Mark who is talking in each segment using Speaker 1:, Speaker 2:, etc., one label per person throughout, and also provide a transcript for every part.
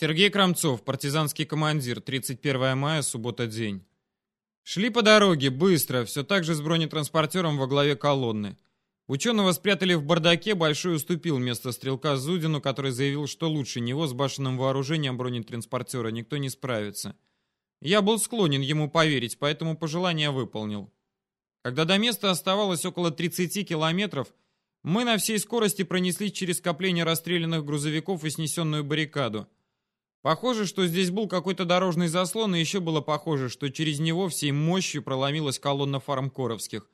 Speaker 1: Сергей Крамцов, партизанский командир, 31 мая, суббота день. Шли по дороге, быстро, все так же с бронетранспортером во главе колонны. Ученого спрятали в бардаке, Большой уступил место стрелка Зудину, который заявил, что лучше него с башенным вооружением бронетранспортера никто не справится. Я был склонен ему поверить, поэтому пожелание выполнил. Когда до места оставалось около 30 километров, мы на всей скорости пронеслись через скопление расстрелянных грузовиков и снесенную баррикаду. Похоже, что здесь был какой-то дорожный заслон, и еще было похоже, что через него всей мощью проломилась колонна фармкоровских.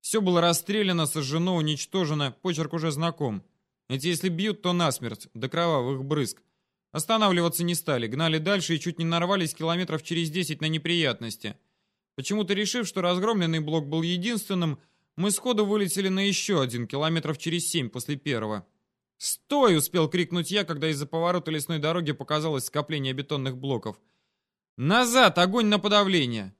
Speaker 1: Все было расстреляно, сожжено, уничтожено, почерк уже знаком. Эти если бьют, то насмерть, до кровавых брызг. Останавливаться не стали, гнали дальше и чуть не нарвались километров через 10 на неприятности. Почему-то решив, что разгромленный блок был единственным, мы сходу вылетели на еще один, километров через 7 после первого. «Стой!» — успел крикнуть я, когда из-за поворота лесной дороги показалось скопление бетонных блоков. «Назад! Огонь на подавление!»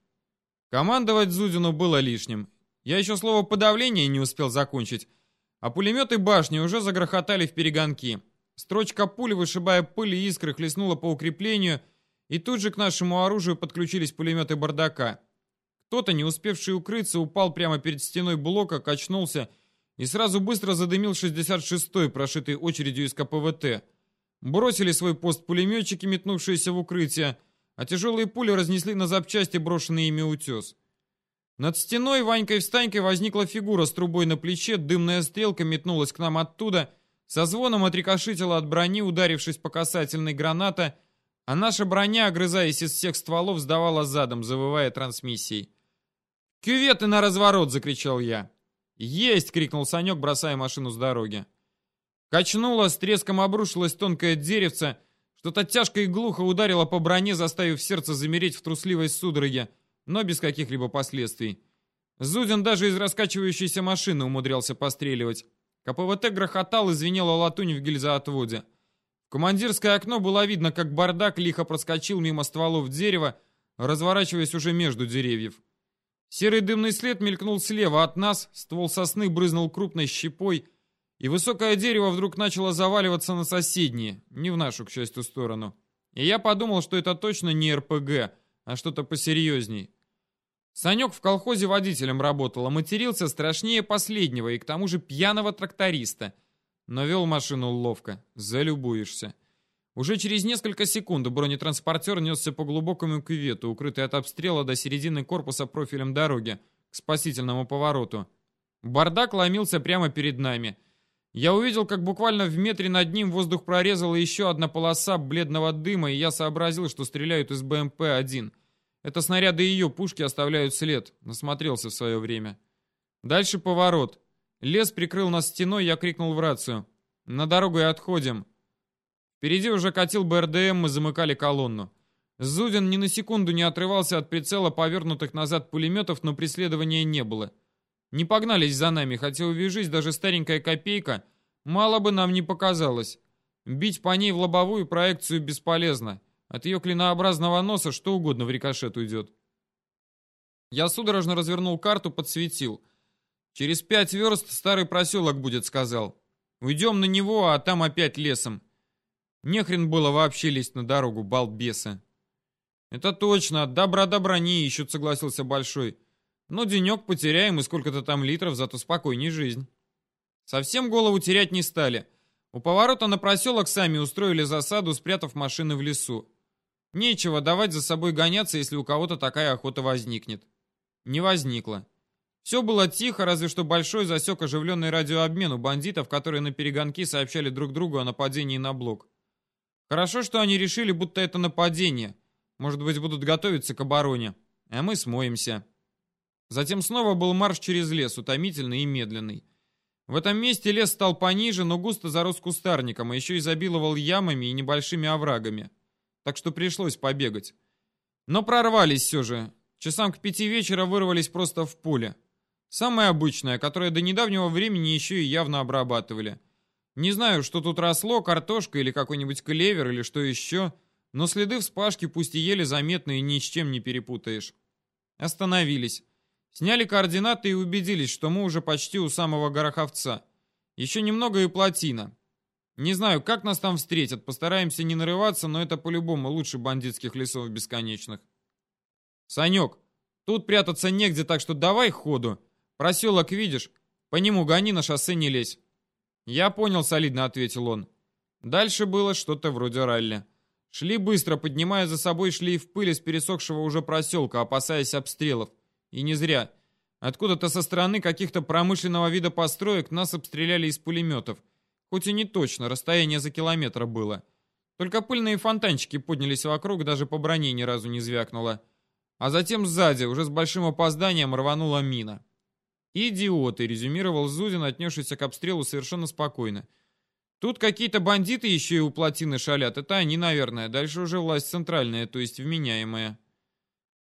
Speaker 1: Командовать Зудину было лишним. Я еще слово «подавление» не успел закончить, а пулеметы башни уже загрохотали в перегонки. Строчка пуль, вышибая пыль и искры, хлестнула по укреплению, и тут же к нашему оружию подключились пулеметы бардака. Кто-то, не успевший укрыться, упал прямо перед стеной блока, качнулся и сразу быстро задымил 66-й, прошитый очередью из КПВТ. Бросили свой пост пулеметчики, метнувшиеся в укрытие, а тяжелые пули разнесли на запчасти брошенный ими утес. Над стеной Ванькой-встанькой возникла фигура с трубой на плече, дымная стрелка метнулась к нам оттуда, со звоном отрикошетила от брони, ударившись по касательной граната, а наша броня, огрызаясь из всех стволов, сдавала задом, завывая трансмиссией. «Кюветы на разворот!» — закричал я. «Есть!» — крикнул Санек, бросая машину с дороги. Качнуло, с треском обрушилось тонкое деревце, что-то тяжко и глухо ударило по броне, заставив сердце замереть в трусливой судороге, но без каких-либо последствий. Зудин даже из раскачивающейся машины умудрялся постреливать. КПВТ грохотал и звенела латунь в гильзоотводе. В командирское окно было видно, как бардак лихо проскочил мимо стволов дерева, разворачиваясь уже между деревьев. Серый дымный след мелькнул слева от нас, ствол сосны брызнул крупной щепой, и высокое дерево вдруг начало заваливаться на соседние, не в нашу, к счастью, сторону. И я подумал, что это точно не РПГ, а что-то посерьезней. Санек в колхозе водителем работал, а матерился страшнее последнего и к тому же пьяного тракториста. Но вел машину ловко, залюбуешься. Уже через несколько секунд бронетранспортер несся по глубокому кювету, укрытый от обстрела до середины корпуса профилем дороги, к спасительному повороту. Бардак ломился прямо перед нами. Я увидел, как буквально в метре над ним воздух прорезала еще одна полоса бледного дыма, и я сообразил, что стреляют из БМП-1. Это снаряды ее пушки оставляют след. Насмотрелся в свое время. Дальше поворот. Лес прикрыл нас стеной, я крикнул в рацию. «На дорогу и отходим!» Впереди уже катил БРДМ, мы замыкали колонну. Зудин ни на секунду не отрывался от прицела повернутых назад пулеметов, но преследования не было. Не погнались за нами, хотя увяжись даже старенькая копейка, мало бы нам не показалось. Бить по ней в лобовую проекцию бесполезно. От ее клинообразного носа что угодно в рикошет уйдет. Я судорожно развернул карту, подсветил. Через пять верст старый проселок будет, сказал. Уйдем на него, а там опять лесом. Нехрен было вообще лезть на дорогу, балбесы. Это точно, добра добра не ищут, согласился Большой. Но денек потеряем и сколько-то там литров, зато спокойней жизнь. Совсем голову терять не стали. У поворота на проселок сами устроили засаду, спрятав машины в лесу. Нечего давать за собой гоняться, если у кого-то такая охота возникнет. Не возникла. Все было тихо, разве что Большой засек оживленный радиообмен у бандитов, которые на перегонки сообщали друг другу о нападении на блок. Хорошо, что они решили, будто это нападение. Может быть, будут готовиться к обороне. А мы смоемся. Затем снова был марш через лес, утомительный и медленный. В этом месте лес стал пониже, но густо зарос кустарником, а еще изобиловал ямами и небольшими оврагами. Так что пришлось побегать. Но прорвались все же. Часам к пяти вечера вырвались просто в поле. Самое обычное, которое до недавнего времени еще и явно обрабатывали. Не знаю, что тут росло, картошка или какой-нибудь клевер или что еще, но следы вспашки пусть и еле заметные, ни с чем не перепутаешь. Остановились. Сняли координаты и убедились, что мы уже почти у самого Гороховца. Еще немного и плотина. Не знаю, как нас там встретят, постараемся не нарываться, но это по-любому лучше бандитских лесов бесконечных. Санек, тут прятаться негде, так что давай ходу. Проселок видишь? По нему гони, на шоссе не лезь. Я понял, солидно ответил он. Дальше было что-то вроде ралли. Шли быстро, поднимая за собой шли в пыль из пересохшего уже проселка, опасаясь обстрелов. И не зря. Откуда-то со стороны каких-то промышленного вида построек нас обстреляли из пулеметов. Хоть и не точно, расстояние за километр было. Только пыльные фонтанчики поднялись вокруг, даже по броне ни разу не звякнуло. А затем сзади, уже с большим опозданием, рванула мина. «Идиоты», — резюмировал Зудин, отнесшийся к обстрелу совершенно спокойно. Тут какие-то бандиты еще и у плотины шалят. Это они, наверное. Дальше уже власть центральная, то есть вменяемая.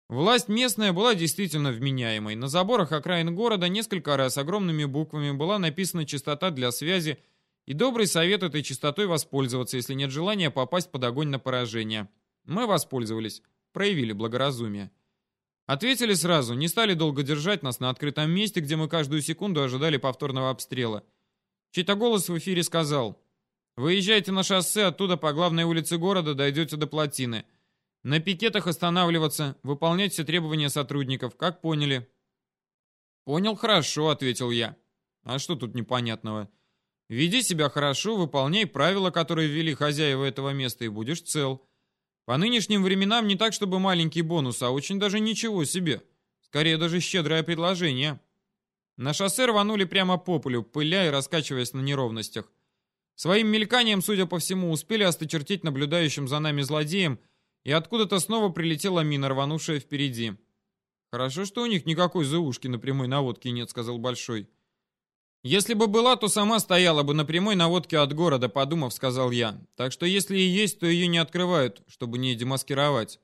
Speaker 1: Власть местная была действительно вменяемой. На заборах окраин города несколько раз огромными буквами была написана частота для связи и добрый совет этой частотой воспользоваться, если нет желания попасть под огонь на поражение. Мы воспользовались, проявили благоразумие. Ответили сразу, не стали долго держать нас на открытом месте, где мы каждую секунду ожидали повторного обстрела. Чей-то голос в эфире сказал Выезжайте на шоссе, оттуда по главной улице города дойдете до плотины. На пикетах останавливаться, выполнять все требования сотрудников, как поняли. Понял хорошо, ответил я. А что тут непонятного? Веди себя хорошо, выполняй правила, которые ввели хозяева этого места, и будешь цел. По нынешним временам не так, чтобы маленький бонус, а очень даже ничего себе. Скорее даже щедрое предложение. На шоссе рванули прямо по полю, пыля и раскачиваясь на неровностях. Своим мельканием, судя по всему, успели осточертить наблюдающим за нами злодеям, и откуда-то снова прилетела мина, рванувшая впереди. «Хорошо, что у них никакой заушки на прямой наводке нет», — сказал Большой. «Если бы была, то сама стояла бы на прямой наводке от города», — подумав, сказал я. «Так что если и есть, то ее не открывают, чтобы не демаскировать».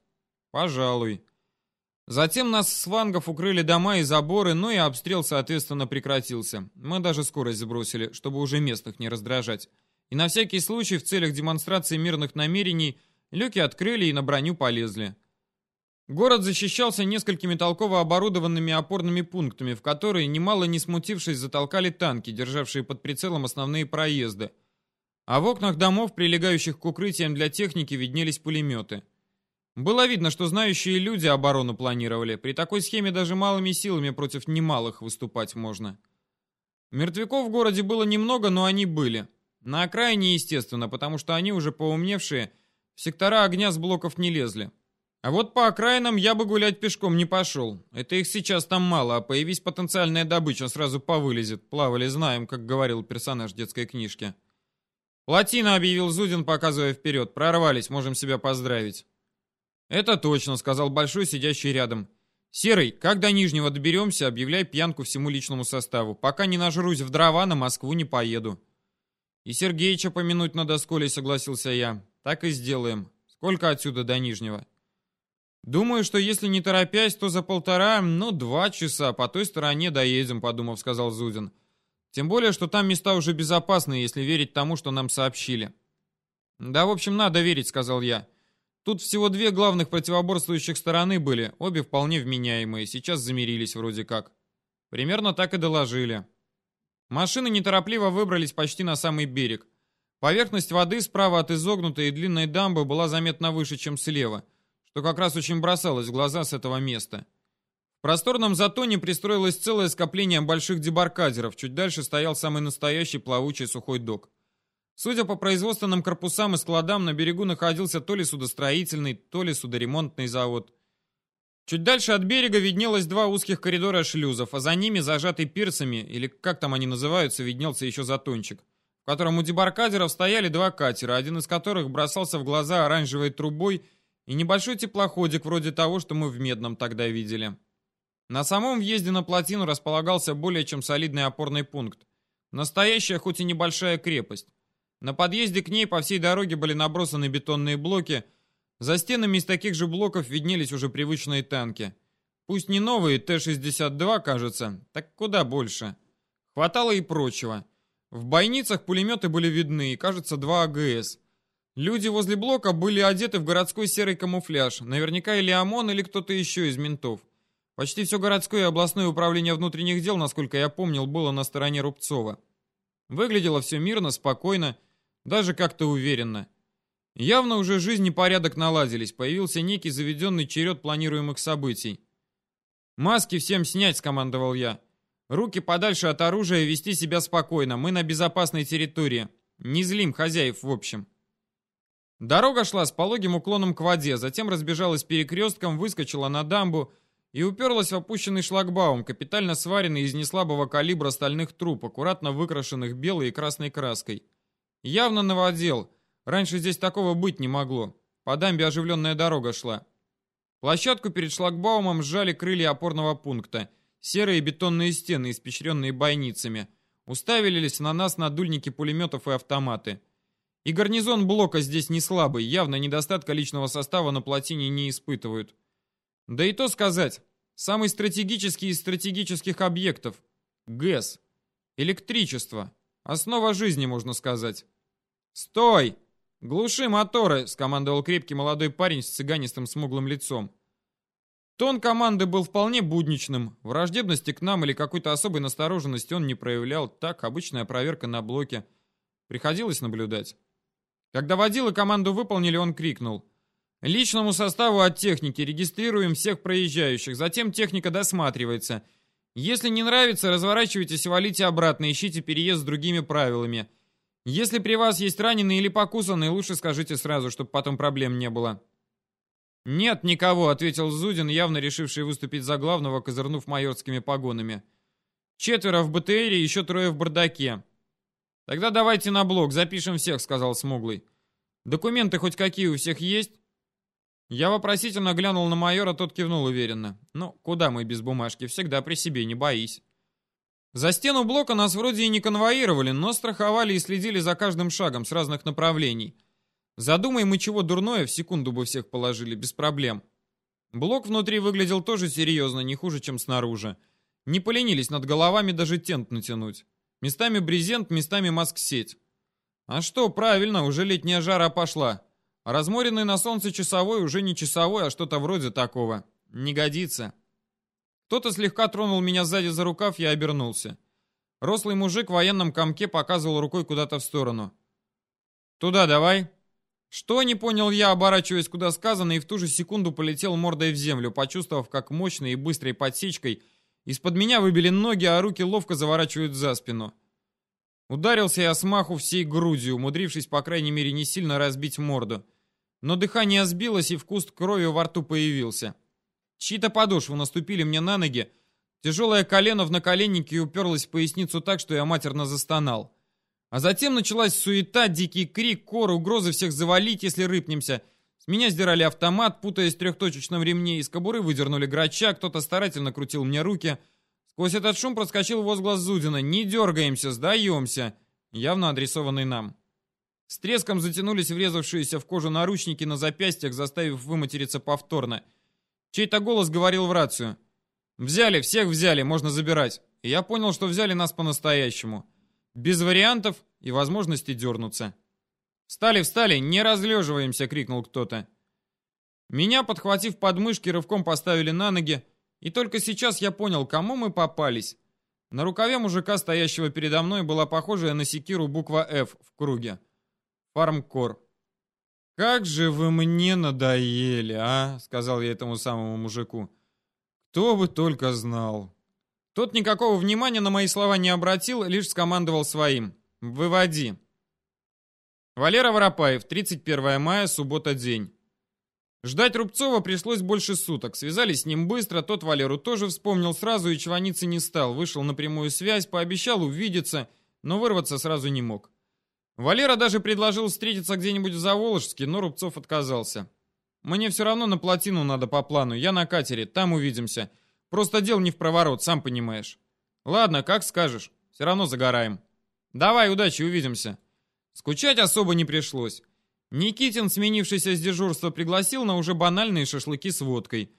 Speaker 1: «Пожалуй». Затем нас с флангов укрыли дома и заборы, ну и обстрел, соответственно, прекратился. Мы даже скорость сбросили, чтобы уже местных не раздражать. И на всякий случай в целях демонстрации мирных намерений люки открыли и на броню полезли. Город защищался несколькими толково оборудованными опорными пунктами, в которые, немало не смутившись, затолкали танки, державшие под прицелом основные проезды. А в окнах домов, прилегающих к укрытиям для техники, виднелись пулеметы. Было видно, что знающие люди оборону планировали. При такой схеме даже малыми силами против немалых выступать можно. Мертвяков в городе было немного, но они были. На окраине, естественно, потому что они уже поумневшие, в сектора огня с блоков не лезли. А вот по окраинам я бы гулять пешком не пошел. Это их сейчас там мало, а появись потенциальная добыча, сразу повылезет. Плавали, знаем, как говорил персонаж детской книжки. «Плотина», — объявил Зудин, показывая вперед. «Прорвались, можем себя поздравить». «Это точно», — сказал Большой, сидящий рядом. «Серый, как до Нижнего доберемся, объявляй пьянку всему личному составу. Пока не нажрусь в дрова, на Москву не поеду». «И Сергеича помянуть надо с Колей», — согласился я. «Так и сделаем. Сколько отсюда до Нижнего?» «Думаю, что если не торопясь, то за полтора, ну, два часа по той стороне доедем», — подумав, сказал Зудин. «Тем более, что там места уже безопасные, если верить тому, что нам сообщили». «Да, в общем, надо верить», — сказал я. «Тут всего две главных противоборствующих стороны были, обе вполне вменяемые, сейчас замирились вроде как». Примерно так и доложили. Машины неторопливо выбрались почти на самый берег. Поверхность воды справа от изогнутой и длинной дамбы была заметно выше, чем слева, что как раз очень бросалось в глаза с этого места. В просторном затоне пристроилось целое скопление больших дебаркадеров, чуть дальше стоял самый настоящий плавучий сухой док. Судя по производственным корпусам и складам, на берегу находился то ли судостроительный, то ли судоремонтный завод. Чуть дальше от берега виднелось два узких коридора шлюзов, а за ними, зажатый пирсами, или как там они называются, виднелся еще затончик, в котором у дебаркадеров стояли два катера, один из которых бросался в глаза оранжевой трубой и небольшой теплоходик вроде того, что мы в Медном тогда видели. На самом въезде на плотину располагался более чем солидный опорный пункт. Настоящая, хоть и небольшая крепость. На подъезде к ней по всей дороге были набросаны бетонные блоки – за стенами из таких же блоков виднелись уже привычные танки. Пусть не новые, Т-62, кажется, так куда больше. Хватало и прочего. В бойницах пулеметы были видны, кажется, два АГС. Люди возле блока были одеты в городской серый камуфляж, наверняка или ОМОН, или кто-то еще из ментов. Почти все городское и областное управление внутренних дел, насколько я помнил, было на стороне Рубцова. Выглядело все мирно, спокойно, Даже как-то уверенно. Явно уже жизнь и порядок наладились, появился некий заведенный черед планируемых событий. «Маски всем снять», — скомандовал я. «Руки подальше от оружия, вести себя спокойно, мы на безопасной территории. Не злим хозяев в общем». Дорога шла с пологим уклоном к воде, затем разбежалась перекрестком, выскочила на дамбу и уперлась в опущенный шлагбаум, капитально сваренный из неслабого калибра стальных труб, аккуратно выкрашенных белой и красной краской. Явно новодел. Раньше здесь такого быть не могло. По дамбе оживленная дорога шла. Площадку перед шлагбаумом сжали крылья опорного пункта. Серые бетонные стены, испещренные бойницами. Уставились на нас надульники пулеметов и автоматы. И гарнизон блока здесь не слабый, явно недостатка личного состава на плотине не испытывают. Да и то сказать, самый стратегический из стратегических объектов — ГЭС. Электричество. Основа жизни, можно сказать. «Стой! Глуши моторы!» — скомандовал крепкий молодой парень с цыганистым смуглым лицом. Тон команды был вполне будничным. Враждебности к нам или какой-то особой настороженности он не проявлял. Так, обычная проверка на блоке. Приходилось наблюдать. Когда водилы команду выполнили, он крикнул. «Личному составу от техники регистрируем всех проезжающих, затем техника досматривается. Если не нравится, разворачивайтесь и валите обратно, ищите переезд с другими правилами. Если при вас есть раненые или покусанные, лучше скажите сразу, чтобы потом проблем не было». «Нет никого», — ответил Зудин, явно решивший выступить за главного, козырнув майорскими погонами. «Четверо в БТРе, еще трое в бардаке. «Тогда давайте на блок, запишем всех», — сказал Смуглый. «Документы хоть какие у всех есть?» Я вопросительно глянул на майора, тот кивнул уверенно. «Ну, куда мы без бумажки? Всегда при себе, не боись». За стену блока нас вроде и не конвоировали, но страховали и следили за каждым шагом с разных направлений. Задумай мы чего дурное, в секунду бы всех положили, без проблем. Блок внутри выглядел тоже серьезно, не хуже, чем снаружи. Не поленились над головами даже тент натянуть. Местами брезент, местами маск-сеть. А что, правильно, уже летняя жара пошла. Разморенный на солнце часовой уже не часовой, а что-то вроде такого. Не годится. Кто-то слегка тронул меня сзади за рукав, я обернулся. Рослый мужик в военном комке показывал рукой куда-то в сторону. «Туда давай». Что, не понял я, оборачиваясь куда сказано, и в ту же секунду полетел мордой в землю, почувствовав, как мощной и быстрой подсечкой из-под меня выбили ноги, а руки ловко заворачивают за спину. Ударился я с маху всей грудью, умудрившись, по крайней мере, не сильно разбить морду. Но дыхание сбилось, и вкус крови во рту появился. Чьи-то подошвы наступили мне на ноги. Тяжелое колено в наколеннике уперлось в поясницу так, что я матерно застонал. А затем началась суета, дикий крик, кор, угрозы всех завалить, если рыпнемся. С меня сдирали автомат, путаясь в трехточечном ремне, из кобуры выдернули грача, кто-то старательно крутил мне руки. Сквозь этот шум проскочил возглас Зудина. «Не дергаемся, сдаемся!» Явно адресованный нам. С треском затянулись врезавшиеся в кожу наручники на запястьях, заставив выматериться повторно. Чей-то голос говорил в рацию. «Взяли, всех взяли, можно забирать». И я понял, что взяли нас по-настоящему. Без вариантов и возможности дернуться. «Встали, встали, не разлеживаемся!» — крикнул кто-то. Меня, подхватив подмышки, рывком поставили на ноги, и только сейчас я понял, кому мы попались. На рукаве мужика, стоящего передо мной, была похожая на секиру буква «Ф» в круге. Фармкор. «Как же вы мне надоели, а?» — сказал я этому самому мужику. «Кто бы только знал». Тот никакого внимания на мои слова не обратил, лишь скомандовал своим. «Выводи». Валера Воропаев, 31 мая, суббота, день. Ждать Рубцова пришлось больше суток. Связались с ним быстро, тот Валеру тоже вспомнил сразу и чваниться не стал. Вышел на прямую связь, пообещал увидеться, но вырваться сразу не мог. Валера даже предложил встретиться где-нибудь в Заволжске, но Рубцов отказался. «Мне все равно на плотину надо по плану, я на катере, там увидимся. Просто дел не в проворот, сам понимаешь». «Ладно, как скажешь, все равно загораем». «Давай, удачи, увидимся». Скучать особо не пришлось. Никитин, сменившийся с дежурства, пригласил на уже банальные шашлыки с водкой.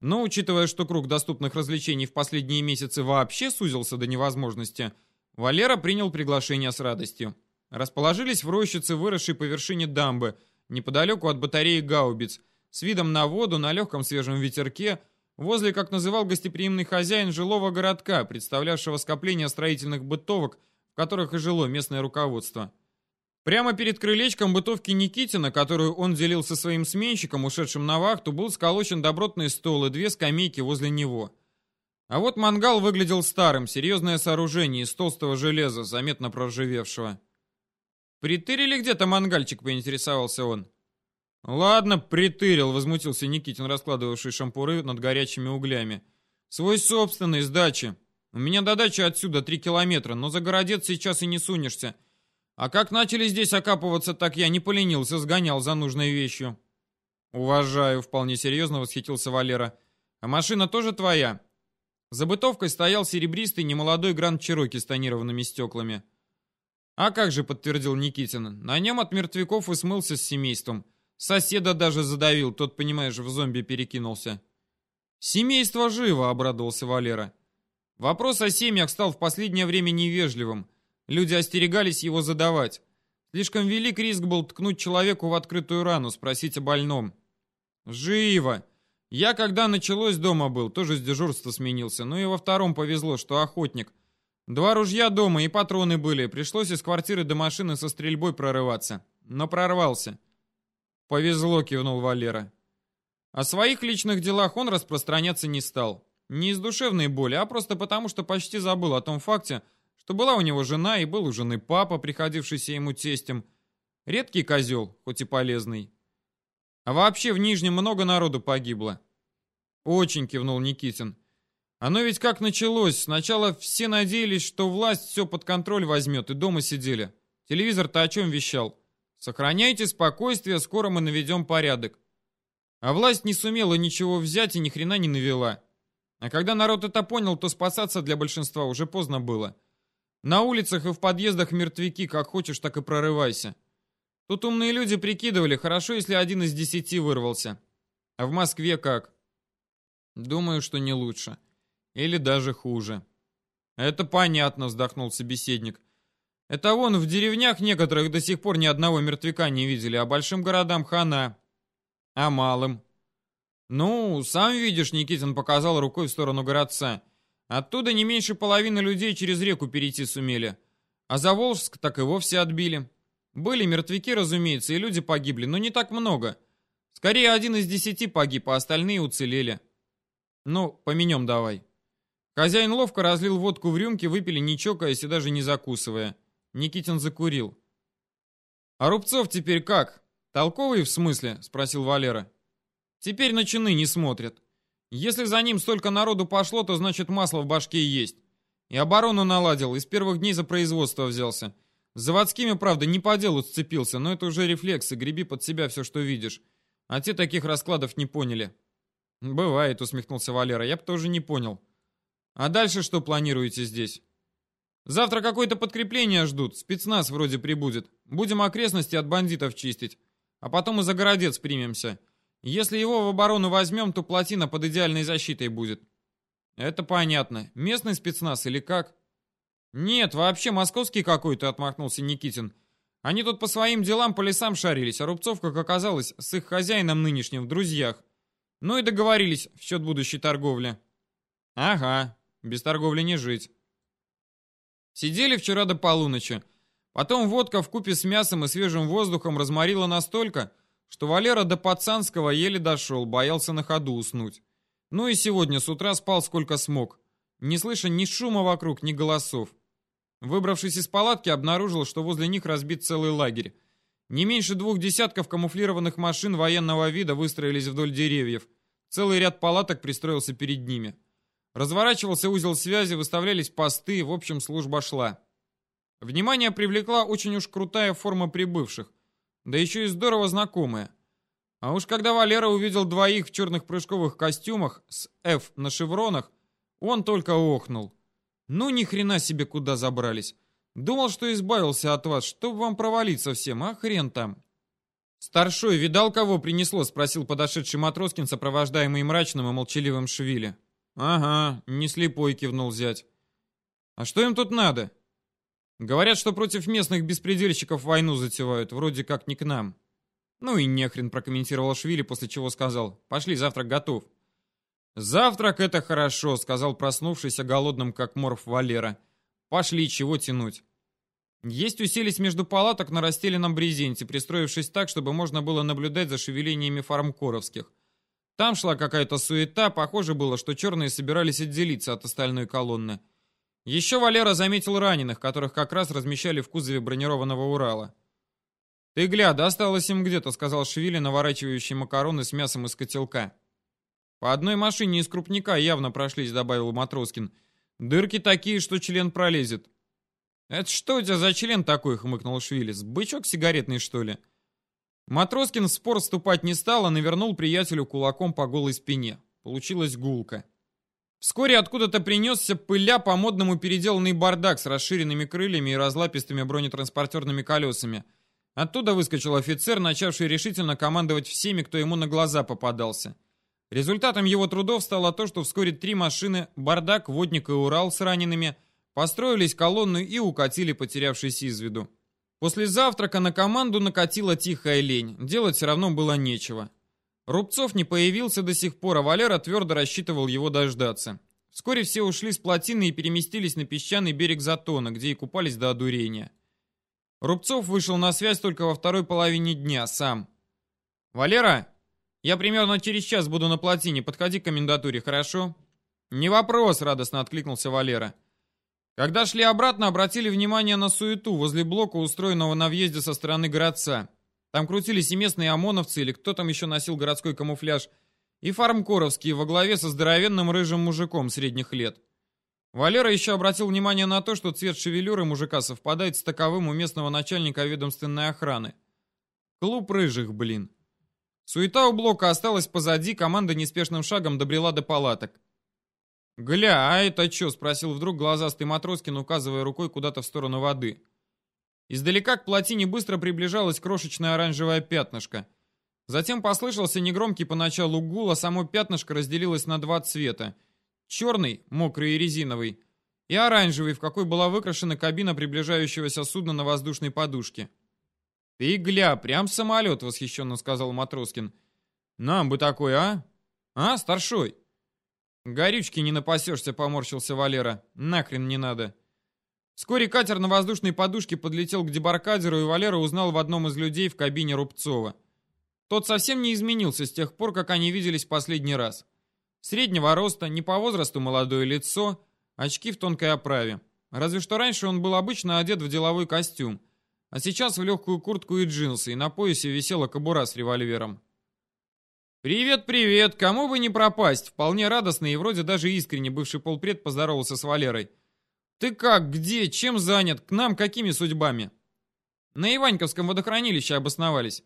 Speaker 1: Но, учитывая, что круг доступных развлечений в последние месяцы вообще сузился до невозможности, Валера принял приглашение с радостью. Расположились в рощице, выросшей по вершине дамбы, неподалеку от батареи гаубиц, с видом на воду, на легком свежем ветерке, возле, как называл гостеприимный хозяин, жилого городка, представлявшего скопление строительных бытовок, в которых и жило местное руководство. Прямо перед крылечком бытовки Никитина, которую он делил со своим сменщиком, ушедшим на вахту, был сколочен добротный стол и две скамейки возле него. А вот мангал выглядел старым, серьезное сооружение из толстого железа, заметно проржавевшего. «Притырили где-то мангальчик?» — поинтересовался он. «Ладно, притырил», — возмутился Никитин, раскладывавший шампуры над горячими углями. «Свой собственный, с дачи. У меня до дачи отсюда три километра, но за городец сейчас и не сунешься. А как начали здесь окапываться, так я не поленился, сгонял за нужной вещью». «Уважаю», — вполне серьезно восхитился Валера. «А машина тоже твоя?» За бытовкой стоял серебристый немолодой Гранд Чироки с тонированными стеклами. «А как же», — подтвердил Никитин, — «на нем от мертвяков и смылся с семейством». Соседа даже задавил, тот, понимаешь, в зомби перекинулся. «Семейство живо», — обрадовался Валера. Вопрос о семьях стал в последнее время невежливым. Люди остерегались его задавать. Слишком велик риск был ткнуть человеку в открытую рану, спросить о больном. «Живо!» Я, когда началось, дома был, тоже с дежурства сменился. Ну и во втором повезло, что охотник. Два ружья дома и патроны были. Пришлось из квартиры до машины со стрельбой прорываться. Но прорвался. «Повезло», — кивнул Валера. О своих личных делах он распространяться не стал. Не из душевной боли, а просто потому, что почти забыл о том факте, что была у него жена и был у жены папа, приходившийся ему тестем. Редкий козел, хоть и полезный. А вообще в Нижнем много народу погибло. Очень кивнул Никитин. Оно ведь как началось. Сначала все надеялись, что власть все под контроль возьмет, и дома сидели. Телевизор-то о чем вещал? Сохраняйте спокойствие, скоро мы наведем порядок. А власть не сумела ничего взять и ни хрена не навела. А когда народ это понял, то спасаться для большинства уже поздно было. На улицах и в подъездах мертвяки, как хочешь, так и прорывайся. Тут умные люди прикидывали, хорошо, если один из десяти вырвался. А в Москве как? Думаю, что не лучше. Или даже хуже. Это понятно, вздохнул собеседник. Это вон в деревнях некоторых до сих пор ни одного мертвяка не видели, а большим городам хана. А малым? Ну, сам видишь, Никитин показал рукой в сторону городца. Оттуда не меньше половины людей через реку перейти сумели. А за Волжск так и вовсе отбили. Были мертвяки, разумеется, и люди погибли, но не так много. Скорее, один из десяти погиб, а остальные уцелели. Ну, поменем давай. Хозяин ловко разлил водку в рюмки, выпили не чокаясь и даже не закусывая. Никитин закурил. «А Рубцов теперь как? Толковый в смысле?» — спросил Валера. «Теперь на чины не смотрят. Если за ним столько народу пошло, то значит масло в башке есть. И оборону наладил, и с первых дней за производство взялся. С заводскими, правда, не по делу сцепился, но это уже рефлексы, греби под себя все, что видишь. А те таких раскладов не поняли». «Бывает», — усмехнулся Валера, — «я бы тоже не понял». «А дальше что планируете здесь?» Завтра какое-то подкрепление ждут, спецназ вроде прибудет. Будем окрестности от бандитов чистить. А потом и за городец примемся. Если его в оборону возьмем, то плотина под идеальной защитой будет. Это понятно. Местный спецназ или как? Нет, вообще московский какой-то, отмахнулся Никитин. Они тут по своим делам по лесам шарились, а Рубцов, как оказалось, с их хозяином нынешним в друзьях. Ну и договорились в счет будущей торговли. Ага, без торговли не жить. Сидели вчера до полуночи. Потом водка в купе с мясом и свежим воздухом разморила настолько, что Валера до Пацанского еле дошел, боялся на ходу уснуть. Ну и сегодня с утра спал сколько смог, не слыша ни шума вокруг, ни голосов. Выбравшись из палатки, обнаружил, что возле них разбит целый лагерь. Не меньше двух десятков камуфлированных машин военного вида выстроились вдоль деревьев. Целый ряд палаток пристроился перед ними. Разворачивался узел связи, выставлялись посты, в общем, служба шла. Внимание привлекла очень уж крутая форма прибывших, да еще и здорово знакомая. А уж когда Валера увидел двоих в черных прыжковых костюмах с F на шевронах, он только охнул. Ну ни хрена себе куда забрались. Думал, что избавился от вас, чтобы вам провалиться всем, а хрен там. Старшой видал, кого принесло, спросил подошедший Матроскин, сопровождаемый мрачным и молчаливым Швили. «Ага, не слепой», — кивнул зять. «А что им тут надо?» «Говорят, что против местных беспредельщиков войну затевают, вроде как не к нам». «Ну и нехрен», — прокомментировал Швили, после чего сказал. «Пошли, завтрак готов». «Завтрак — это хорошо», — сказал проснувшийся голодным, как морф Валера. «Пошли, чего тянуть?» Есть уселись между палаток на расстеленном брезенте, пристроившись так, чтобы можно было наблюдать за шевелениями фармкоровских. Там шла какая-то суета, похоже было, что черные собирались отделиться от остальной колонны. Еще Валера заметил раненых, которых как раз размещали в кузове бронированного Урала. «Ты гля, досталось им где-то», — сказал Швили, наворачивающий макароны с мясом из котелка. «По одной машине из крупника явно прошлись», — добавил Матроскин. «Дырки такие, что член пролезет». «Это что у тебя за член такой?» — хмыкнул Швилис. «Бычок сигаретный, что ли?» Матроскин в спор вступать не стал, а навернул приятелю кулаком по голой спине. Получилась гулка. Вскоре откуда-то принесся пыля по-модному переделанный бардак с расширенными крыльями и разлапистыми бронетранспортерными колесами. Оттуда выскочил офицер, начавший решительно командовать всеми, кто ему на глаза попадался. Результатом его трудов стало то, что вскоре три машины, бардак, водник и Урал с ранеными – Построились колонны и укатили, потерявшись из виду. После завтрака на команду накатила тихая лень. Делать все равно было нечего. Рубцов не появился до сих пор, а Валера твердо рассчитывал его дождаться. Вскоре все ушли с плотины и переместились на песчаный берег Затона, где и купались до одурения. Рубцов вышел на связь только во второй половине дня, сам. «Валера, я примерно через час буду на плотине, подходи к комендатуре, хорошо?» «Не вопрос», — радостно откликнулся Валера. Когда шли обратно, обратили внимание на суету возле блока, устроенного на въезде со стороны городца. Там крутились и местные ОМОНовцы, или кто там еще носил городской камуфляж, и фармкоровские во главе со здоровенным рыжим мужиком средних лет. Валера еще обратил внимание на то, что цвет шевелюры мужика совпадает с таковым у местного начальника ведомственной охраны. Клуб рыжих, блин. Суета у блока осталась позади, команда неспешным шагом добрела до палаток. «Гля, а это что?» — спросил вдруг глазастый Матроскин, указывая рукой куда-то в сторону воды. Издалека к плотине быстро приближалось крошечное оранжевое пятнышко. Затем послышался негромкий поначалу гул, а само пятнышко разделилось на два цвета. Черный, мокрый и резиновый, и оранжевый, в какой была выкрашена кабина приближающегося судна на воздушной подушке. «Ты гля, прям самолет!» — восхищенно сказал Матроскин. «Нам бы такой, а? А, старшой?» «Горючки не напасешься», — поморщился Валера. «Нахрен не надо». Вскоре катер на воздушной подушке подлетел к дебаркадеру, и Валера узнал в одном из людей в кабине Рубцова. Тот совсем не изменился с тех пор, как они виделись последний раз. Среднего роста, не по возрасту молодое лицо, очки в тонкой оправе. Разве что раньше он был обычно одет в деловой костюм, а сейчас в легкую куртку и джинсы, и на поясе висела кобура с револьвером. «Привет, привет! Кому бы не пропасть!» Вполне радостный и вроде даже искренне бывший полпред поздоровался с Валерой. «Ты как? Где? Чем занят? К нам какими судьбами?» «На Иваньковском водохранилище обосновались.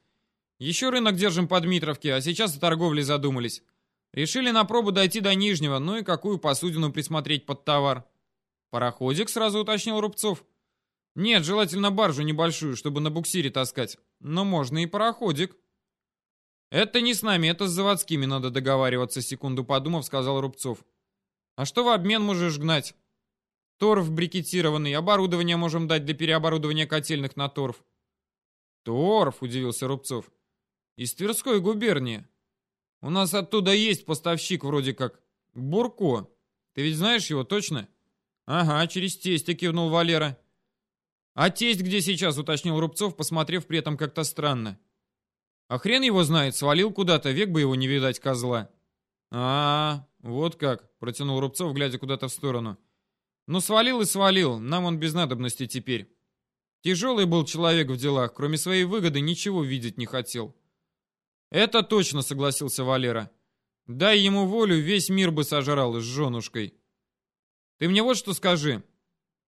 Speaker 1: Еще рынок держим по Дмитровке, а сейчас о торговле задумались. Решили на пробу дойти до Нижнего, ну и какую посудину присмотреть под товар». «Пароходик?» — сразу уточнил Рубцов. «Нет, желательно баржу небольшую, чтобы на буксире таскать. Но можно и пароходик». «Это не с нами, это с заводскими надо договариваться», секунду подумав, сказал Рубцов. «А что в обмен можешь гнать?» «Торф брикетированный, оборудование можем дать для переоборудования котельных на торф». «Торф?» — удивился Рубцов. «Из Тверской губернии. У нас оттуда есть поставщик вроде как. Бурко. Ты ведь знаешь его точно?» «Ага, через тестя», — кивнул Валера. «А тесть где сейчас?» — уточнил Рубцов, посмотрев при этом как-то странно. А хрен его знает, свалил куда-то, век бы его не видать, козла. А, -а, -а вот как, протянул Рубцов, глядя куда-то в сторону. Ну свалил и свалил, нам он без надобности теперь. Тяжелый был человек в делах, кроме своей выгоды ничего видеть не хотел. Это точно, согласился Валера. Дай ему волю, весь мир бы сожрал с женушкой. Ты мне вот что скажи.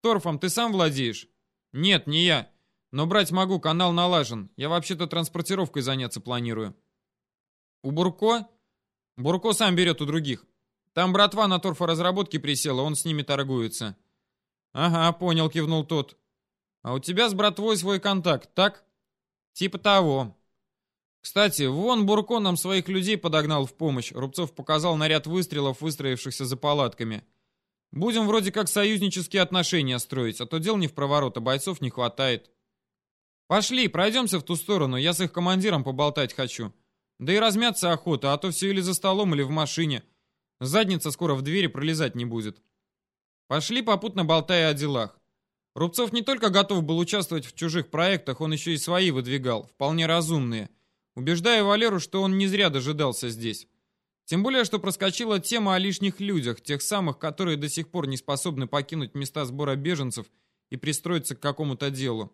Speaker 1: Торфом ты сам владеешь? Нет, не я. Но брать могу, канал налажен. Я вообще-то транспортировкой заняться планирую. У Бурко? Бурко сам берет у других. Там братва на торфоразработке присела, он с ними торгуется. Ага, понял, кивнул тот. А у тебя с братвой свой контакт, так? Типа того. Кстати, вон Бурко нам своих людей подогнал в помощь. Рубцов показал наряд выстрелов, выстроившихся за палатками. Будем вроде как союзнические отношения строить, а то дел не в проворот, а бойцов не хватает. «Пошли, пройдемся в ту сторону, я с их командиром поболтать хочу. Да и размяться охота, а то все или за столом, или в машине. Задница скоро в двери пролезать не будет». Пошли, попутно болтая о делах. Рубцов не только готов был участвовать в чужих проектах, он еще и свои выдвигал, вполне разумные, убеждая Валеру, что он не зря дожидался здесь. Тем более, что проскочила тема о лишних людях, тех самых, которые до сих пор не способны покинуть места сбора беженцев и пристроиться к какому-то делу.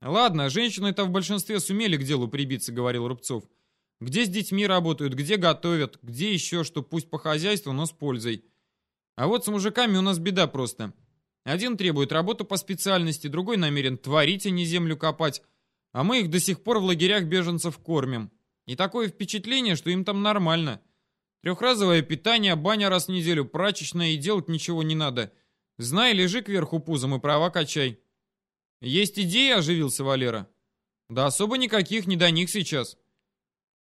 Speaker 1: «Ладно, женщины-то в большинстве сумели к делу прибиться», — говорил Рубцов. «Где с детьми работают, где готовят, где еще что, пусть по хозяйству, но с пользой. А вот с мужиками у нас беда просто. Один требует работу по специальности, другой намерен творить, а не землю копать, а мы их до сих пор в лагерях беженцев кормим. И такое впечатление, что им там нормально. Трехразовое питание, баня раз в неделю, прачечная и делать ничего не надо. Знай, лежи кверху пузом и права качай». «Есть идеи?» – оживился Валера. «Да особо никаких, не до них сейчас».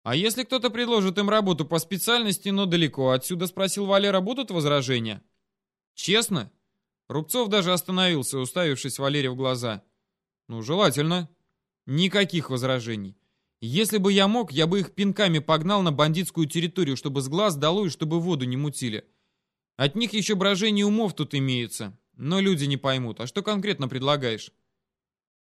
Speaker 1: «А если кто-то предложит им работу по специальности, но далеко отсюда?» – спросил Валера. «Будут возражения?» «Честно?» Рубцов даже остановился, уставившись Валере в глаза. «Ну, желательно». «Никаких возражений. Если бы я мог, я бы их пинками погнал на бандитскую территорию, чтобы с глаз долой, чтобы воду не мутили. От них еще брожение умов тут имеется, но люди не поймут. А что конкретно предлагаешь?»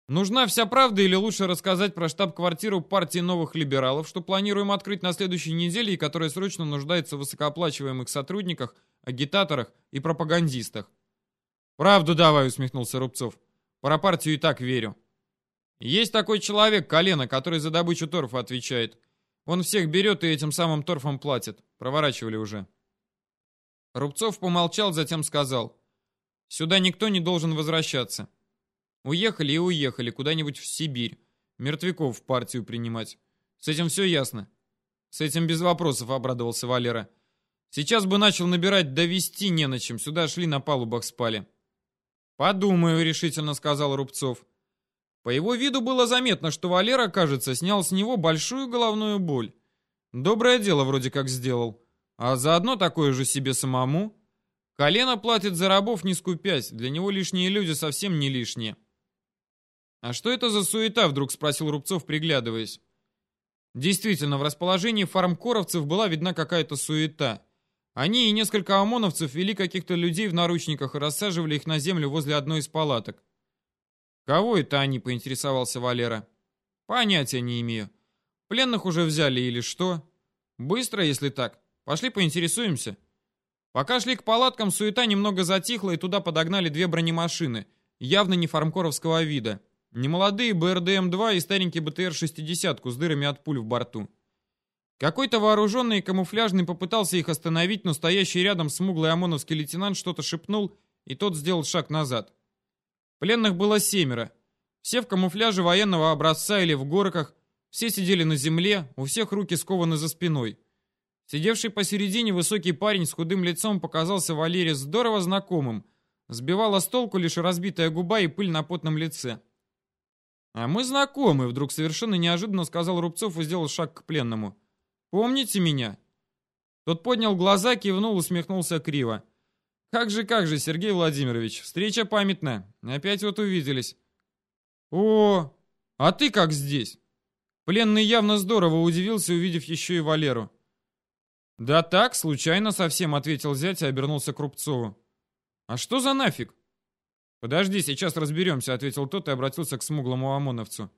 Speaker 1: Нужна вся правда или лучше рассказать про штаб-квартиру партии новых либералов, что планируем открыть на следующей неделе и которая срочно нуждается в высокооплачиваемых сотрудниках, агитаторах и пропагандистах? «Правду давай», — усмехнулся Рубцов. «Про партию и так верю». «Есть такой человек, Колено, который за добычу торфа отвечает. Он всех берет и этим самым торфом платит. Проворачивали уже». Рубцов помолчал, затем сказал. «Сюда никто не должен возвращаться. Уехали и уехали куда-нибудь в Сибирь. Мертвяков в партию принимать. С этим все ясно. С этим без вопросов, обрадовался Валера. Сейчас бы начал набирать, довести не на чем. Сюда шли на палубах спали. Подумаю, решительно сказал Рубцов. По его виду было заметно, что Валера, кажется, снял с него большую головную боль. Доброе дело вроде как сделал. А заодно такое же себе самому. Колено платит за рабов не скупясь, для него лишние люди совсем не лишние. «А что это за суета?» — вдруг спросил Рубцов, приглядываясь. Действительно, в расположении фармкоровцев была видна какая-то суета. Они и несколько ОМОНовцев вели каких-то людей в наручниках и рассаживали их на землю возле одной из палаток. «Кого это они?» — поинтересовался Валера. «Понятия не имею. Пленных уже взяли или что? Быстро, если так. Пошли поинтересуемся». Пока шли к палаткам, суета немного затихла, и туда подогнали две бронемашины, явно не фармкоровского вида. Немолодые БРДМ-2 и старенький БТР-60 с дырами от пуль в борту. Какой-то вооруженный и камуфляжный попытался их остановить, но стоящий рядом смуглый ОМОНовский лейтенант что-то шепнул, и тот сделал шаг назад. Пленных было семеро. Все в камуфляже военного образца или в горках, все сидели на земле, у всех руки скованы за спиной. Сидевший посередине высокий парень с худым лицом показался Валере здорово знакомым. Сбивала с толку лишь разбитая губа и пыль на потном лице. «А мы знакомы», — вдруг совершенно неожиданно сказал Рубцов и сделал шаг к пленному. «Помните меня?» Тот поднял глаза, кивнул, усмехнулся криво. «Как же, как же, Сергей Владимирович, встреча памятная. Опять вот увиделись». «О, а ты как здесь?» Пленный явно здорово удивился, увидев еще и Валеру. «Да так, случайно совсем», — ответил зять и обернулся к Рубцову. «А что за нафиг?» «Подожди, сейчас разберемся», — ответил тот и обратился к смуглому ОМОНовцу.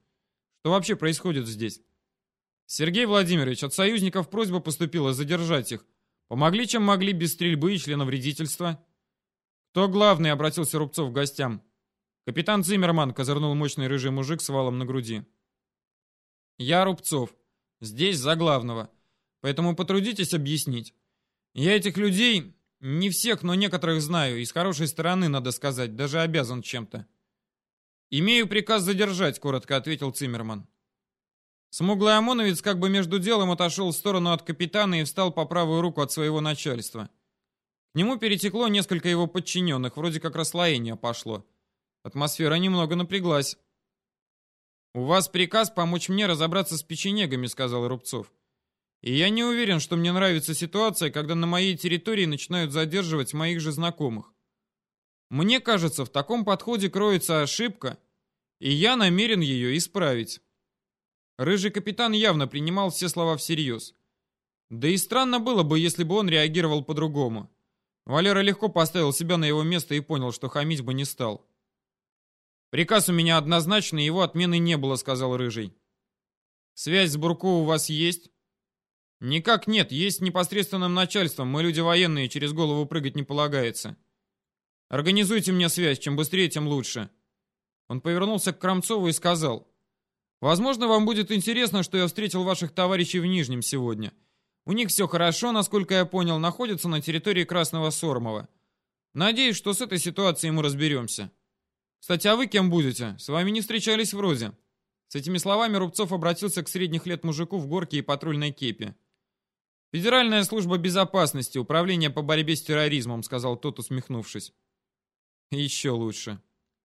Speaker 1: «Что вообще происходит здесь?» «Сергей Владимирович, от союзников просьба поступила задержать их. Помогли, чем могли, без стрельбы и членовредительства». «Кто главный?» — обратился Рубцов к гостям. «Капитан Циммерман», — козырнул мощный рыжий мужик с валом на груди. «Я Рубцов. Здесь за главного. Поэтому потрудитесь объяснить. Я этих людей не всех, но некоторых знаю, и с хорошей стороны, надо сказать, даже обязан чем-то. «Имею приказ задержать», — коротко ответил Циммерман. Смуглый ОМОНовец как бы между делом отошел в сторону от капитана и встал по правую руку от своего начальства. К нему перетекло несколько его подчиненных, вроде как расслоение пошло. Атмосфера немного напряглась. «У вас приказ помочь мне разобраться с печенегами», — сказал Рубцов. И я не уверен, что мне нравится ситуация, когда на моей территории начинают задерживать моих же знакомых. Мне кажется, в таком подходе кроется ошибка, и я намерен ее исправить. Рыжий капитан явно принимал все слова всерьез. Да и странно было бы, если бы он реагировал по-другому. Валера легко поставил себя на его место и понял, что хамить бы не стал. Приказ у меня однозначный, его отмены не было, сказал Рыжий. Связь с Бурко у вас есть? Никак нет, есть непосредственным начальством. Мы люди военные, через голову прыгать не полагается. Организуйте мне связь, чем быстрее, тем лучше. Он повернулся к Крамцову и сказал: "Возможно, вам будет интересно, что я встретил ваших товарищей в Нижнем сегодня. У них все хорошо, насколько я понял, находятся на территории Красного Сормова. Надеюсь, что с этой ситуацией мы разберемся. Кстати, а вы кем будете? С вами не встречались вроде. С этими словами Рубцов обратился к средних лет мужику в горке и патрульной кепи. «Федеральная служба безопасности, управление по борьбе с терроризмом», сказал тот, усмехнувшись. «Еще лучше».